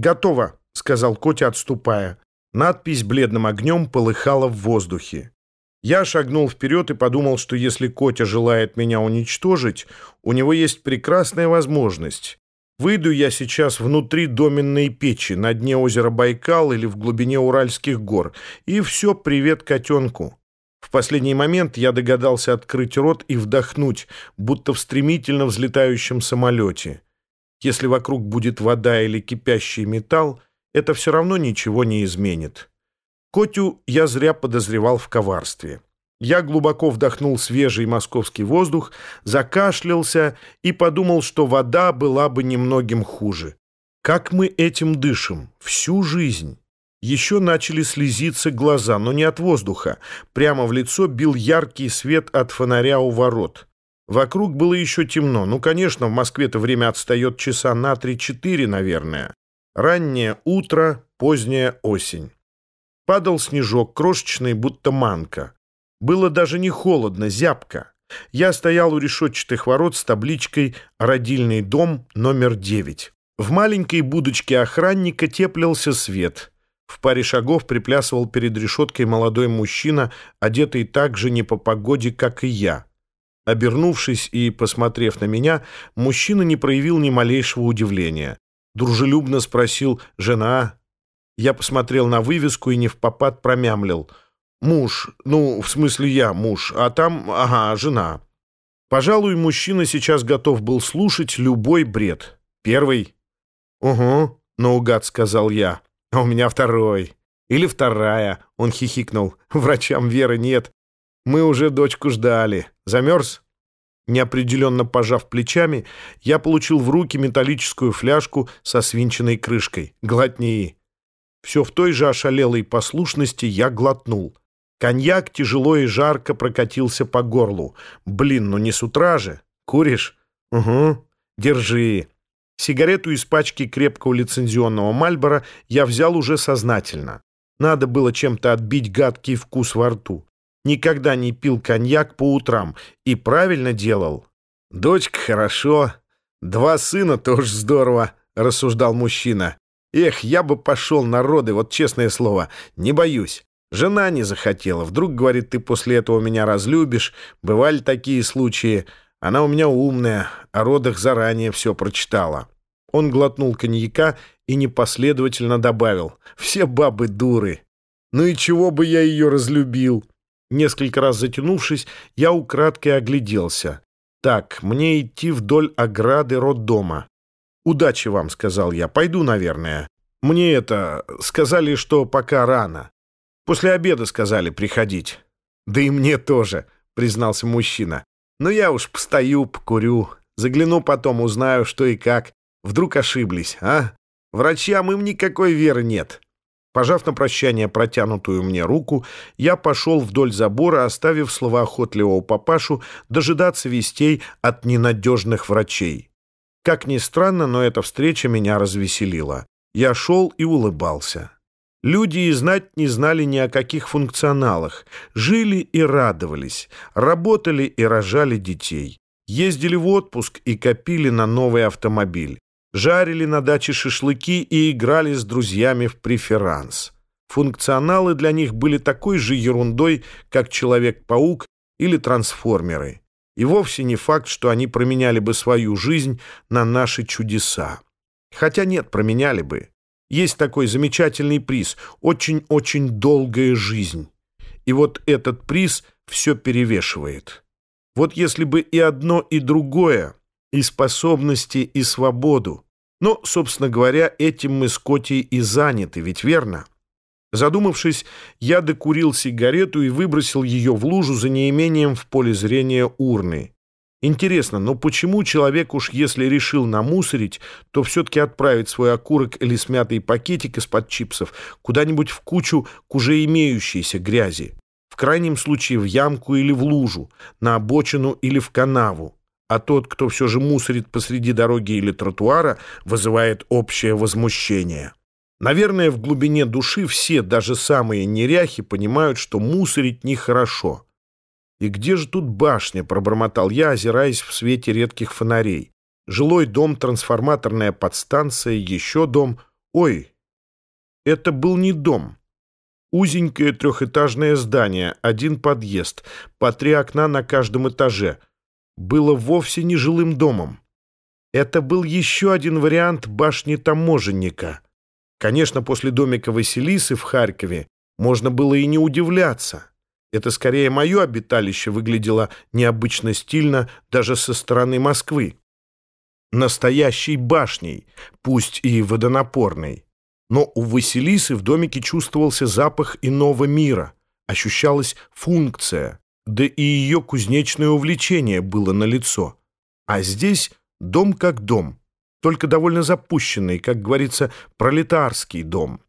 «Готово», — сказал Котя, отступая. Надпись бледным огнем полыхала в воздухе. Я шагнул вперед и подумал, что если Котя желает меня уничтожить, у него есть прекрасная возможность. Выйду я сейчас внутри доменной печи, на дне озера Байкал или в глубине Уральских гор, и все, привет котенку. В последний момент я догадался открыть рот и вдохнуть, будто в стремительно взлетающем самолете. Если вокруг будет вода или кипящий металл, это все равно ничего не изменит. Котю я зря подозревал в коварстве. Я глубоко вдохнул свежий московский воздух, закашлялся и подумал, что вода была бы немногим хуже. Как мы этим дышим? Всю жизнь. Еще начали слезиться глаза, но не от воздуха. Прямо в лицо бил яркий свет от фонаря у ворот. Вокруг было еще темно. Ну, конечно, в Москве-то время отстает часа на три-четыре, наверное. Раннее утро, поздняя осень. Падал снежок, крошечный, будто манка. Было даже не холодно, зябко. Я стоял у решетчатых ворот с табличкой «Родильный дом номер 9». В маленькой будочке охранника теплился свет. В паре шагов приплясывал перед решеткой молодой мужчина, одетый так же не по погоде, как и я. Обернувшись и посмотрев на меня, мужчина не проявил ни малейшего удивления. Дружелюбно спросил «Жена?». Я посмотрел на вывеску и не в попад промямлил. «Муж, ну, в смысле я муж, а там, ага, жена». Пожалуй, мужчина сейчас готов был слушать любой бред. Первый. «Угу», — наугад сказал я. А у меня второй. Или вторая, он хихикнул. Врачам веры нет. Мы уже дочку ждали. Замерз? Неопределенно пожав плечами, я получил в руки металлическую фляжку со свинченной крышкой. Глотни. Все в той же ошалелой послушности я глотнул. Коньяк тяжело и жарко прокатился по горлу. Блин, ну не с утра же. Куришь? Угу. Держи. Сигарету из пачки крепкого лицензионного Мальбора я взял уже сознательно. Надо было чем-то отбить гадкий вкус во рту. Никогда не пил коньяк по утрам и правильно делал. «Дочка хорошо, два сына тоже здорово», — рассуждал мужчина. «Эх, я бы пошел на роды, вот честное слово, не боюсь. Жена не захотела. Вдруг, говорит, ты после этого меня разлюбишь. Бывали такие случаи. Она у меня умная, о родах заранее все прочитала. Он глотнул коньяка и непоследовательно добавил. «Все бабы дуры. Ну и чего бы я ее разлюбил?» Несколько раз затянувшись, я украдкой огляделся. «Так, мне идти вдоль ограды роддома». «Удачи вам», — сказал я. «Пойду, наверное. Мне это... Сказали, что пока рано. После обеда сказали приходить». «Да и мне тоже», — признался мужчина. Но я уж постою, покурю. Загляну потом, узнаю, что и как. Вдруг ошиблись, а? Врачам им никакой веры нет. Пожав на прощание протянутую мне руку, я пошел вдоль забора, оставив словоохотливого папашу дожидаться вестей от ненадежных врачей. Как ни странно, но эта встреча меня развеселила. Я шел и улыбался. Люди и знать не знали ни о каких функционалах, жили и радовались, работали и рожали детей, ездили в отпуск и копили на новый автомобиль, жарили на даче шашлыки и играли с друзьями в преферанс. Функционалы для них были такой же ерундой, как Человек-паук или Трансформеры. И вовсе не факт, что они променяли бы свою жизнь на наши чудеса. Хотя нет, променяли бы. Есть такой замечательный приз — очень-очень долгая жизнь. И вот этот приз все перевешивает. Вот если бы и одно, и другое, и способности, и свободу. Но, собственно говоря, этим мы с Котей и заняты, ведь верно? Задумавшись, я докурил сигарету и выбросил ее в лужу за неимением в поле зрения урны. Интересно, но почему человек уж если решил намусорить, то все-таки отправить свой окурок или смятый пакетик из-под чипсов куда-нибудь в кучу к уже имеющейся грязи? В крайнем случае в ямку или в лужу, на обочину или в канаву. А тот, кто все же мусорит посреди дороги или тротуара, вызывает общее возмущение. Наверное, в глубине души все, даже самые неряхи, понимают, что мусорить нехорошо. «И где же тут башня?» — пробормотал я, озираясь в свете редких фонарей. Жилой дом, трансформаторная подстанция, еще дом. Ой, это был не дом. Узенькое трехэтажное здание, один подъезд, по три окна на каждом этаже. Было вовсе не жилым домом. Это был еще один вариант башни таможенника. Конечно, после домика Василисы в Харькове можно было и не удивляться. Это скорее мое обиталище выглядело необычно стильно даже со стороны Москвы. Настоящей башней, пусть и водонапорной. Но у Василисы в домике чувствовался запах иного мира, ощущалась функция, да и ее кузнечное увлечение было налицо. А здесь дом как дом, только довольно запущенный, как говорится, пролетарский дом.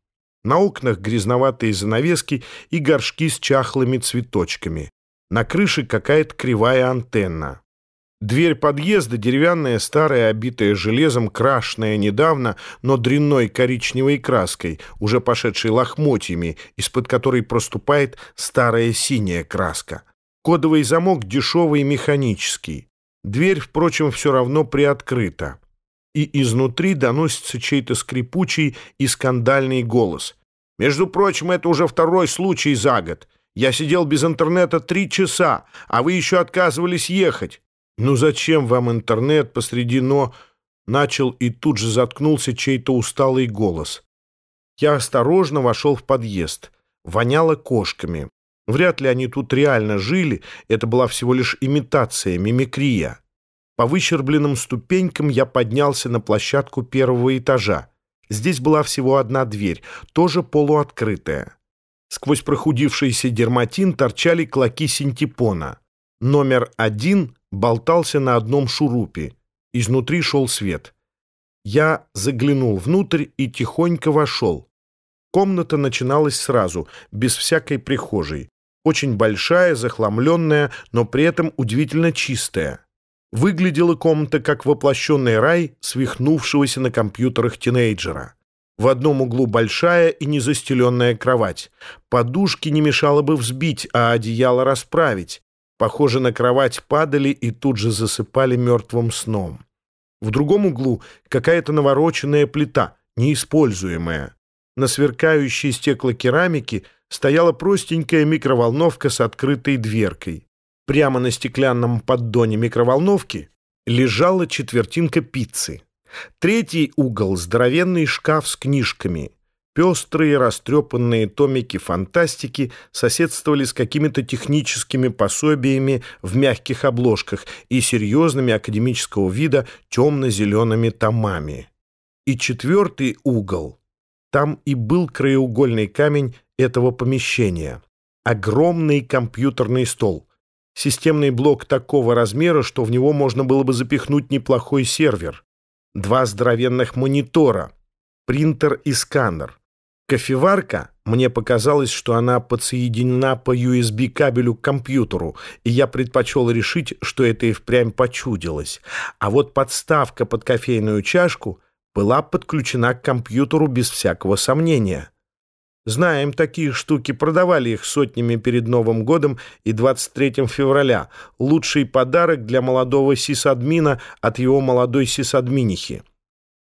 На окнах грязноватые занавески и горшки с чахлыми цветочками. На крыше какая-то кривая антенна. Дверь подъезда деревянная, старая, обитая железом, крашенная недавно, но дрянной коричневой краской, уже пошедшей лохмотьями, из-под которой проступает старая синяя краска. Кодовый замок дешевый и механический. Дверь, впрочем, все равно приоткрыта. И изнутри доносится чей-то скрипучий и скандальный голос. «Между прочим, это уже второй случай за год. Я сидел без интернета три часа, а вы еще отказывались ехать. «Ну зачем вам интернет посреди но...» Начал и тут же заткнулся чей-то усталый голос. Я осторожно вошел в подъезд. Воняло кошками. Вряд ли они тут реально жили, это была всего лишь имитация, мимикрия. По выщербленным ступенькам я поднялся на площадку первого этажа. Здесь была всего одна дверь, тоже полуоткрытая. Сквозь прохудившийся дерматин торчали клоки синтепона. Номер один болтался на одном шурупе. Изнутри шел свет. Я заглянул внутрь и тихонько вошел. Комната начиналась сразу, без всякой прихожей. Очень большая, захламленная, но при этом удивительно чистая. Выглядела комната как воплощенный рай свихнувшегося на компьютерах тинейджера. В одном углу большая и незастеленная кровать. Подушки не мешало бы взбить, а одеяло расправить похоже на кровать, падали и тут же засыпали мертвым сном. В другом углу какая-то навороченная плита, неиспользуемая. На сверкающей стеклокерамике стояла простенькая микроволновка с открытой дверкой. Прямо на стеклянном поддоне микроволновки лежала четвертинка пиццы. Третий угол — здоровенный шкаф с книжками. Пестрые, растрепанные томики фантастики соседствовали с какими-то техническими пособиями в мягких обложках и серьезными академического вида темно-зелеными томами. И четвертый угол. Там и был краеугольный камень этого помещения. Огромный компьютерный стол. Системный блок такого размера, что в него можно было бы запихнуть неплохой сервер. Два здоровенных монитора. Принтер и сканер Кофеварка, мне показалось, что она подсоединена по USB кабелю к компьютеру, и я предпочел решить, что это и впрямь почудилось. А вот подставка под кофейную чашку была подключена к компьютеру без всякого сомнения. Знаем, такие штуки продавали их сотнями перед Новым годом и 23 февраля. Лучший подарок для молодого сисадмина от его молодой сисадминихи.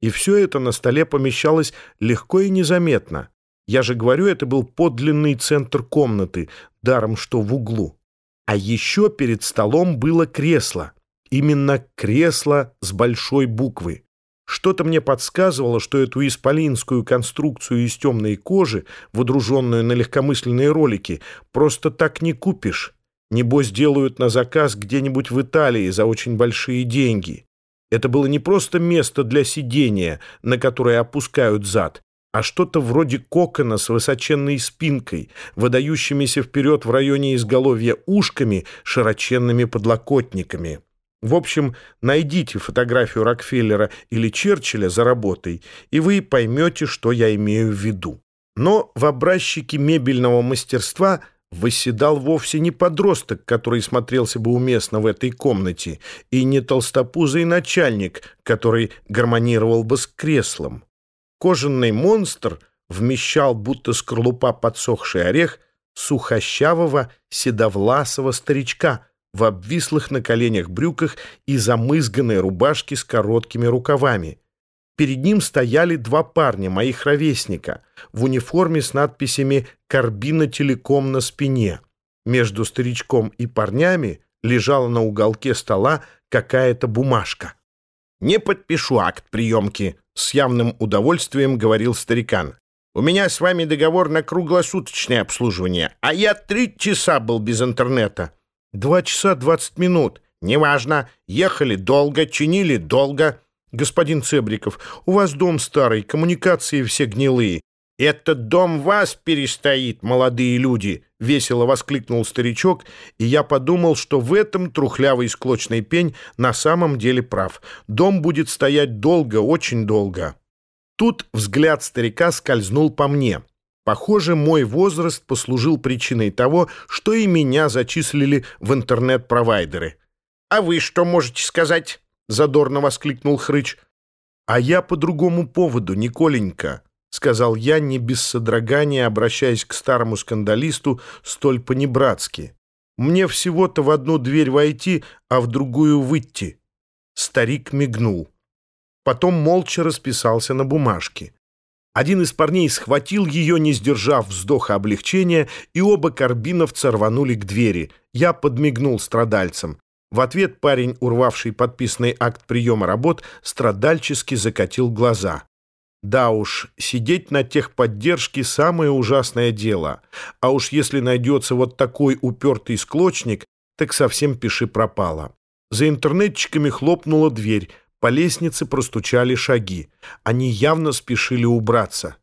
И все это на столе помещалось легко и незаметно. Я же говорю, это был подлинный центр комнаты, даром что в углу. А еще перед столом было кресло. Именно кресло с большой буквы. Что-то мне подсказывало, что эту исполинскую конструкцию из темной кожи, водруженную на легкомысленные ролики, просто так не купишь. Небось, делают на заказ где-нибудь в Италии за очень большие деньги. Это было не просто место для сидения, на которое опускают зад, а что-то вроде кокона с высоченной спинкой, выдающимися вперед в районе изголовья ушками, широченными подлокотниками. В общем, найдите фотографию Рокфеллера или Черчилля за работой, и вы поймете, что я имею в виду. Но в образчике мебельного мастерства – восседал вовсе не подросток, который смотрелся бы уместно в этой комнате, и не толстопузый начальник, который гармонировал бы с креслом. Кожаный монстр вмещал, будто скорлупа подсохший орех, сухощавого, седовласого старичка в обвислых на коленях брюках и замызганной рубашке с короткими рукавами. Перед ним стояли два парня, моих ровесника, в униформе с надписями «Карбина Телеком» на спине. Между старичком и парнями лежала на уголке стола какая-то бумажка. «Не подпишу акт приемки», — с явным удовольствием говорил старикан. «У меня с вами договор на круглосуточное обслуживание, а я три часа был без интернета». «Два часа двадцать минут». «Неважно. Ехали долго, чинили долго». «Господин Цебриков, у вас дом старый, коммуникации все гнилые. «Этот дом вас перестоит, молодые люди!» — весело воскликнул старичок, и я подумал, что в этом трухлявый склочный пень на самом деле прав. Дом будет стоять долго, очень долго. Тут взгляд старика скользнул по мне. Похоже, мой возраст послужил причиной того, что и меня зачислили в интернет-провайдеры. «А вы что можете сказать?» — задорно воскликнул Хрыч. «А я по другому поводу, Николенька», — сказал я, не без содрогания, обращаясь к старому скандалисту столь понебратски. «Мне всего-то в одну дверь войти, а в другую выйти». Старик мигнул. Потом молча расписался на бумажке. Один из парней схватил ее, не сдержав вздоха облегчения, и оба карбиновца рванули к двери. Я подмигнул страдальцам. В ответ парень, урвавший подписанный акт приема работ, страдальчески закатил глаза. Да уж, сидеть на техподдержке – самое ужасное дело. А уж если найдется вот такой упертый склочник, так совсем пиши пропало. За интернетчиками хлопнула дверь, по лестнице простучали шаги. Они явно спешили убраться.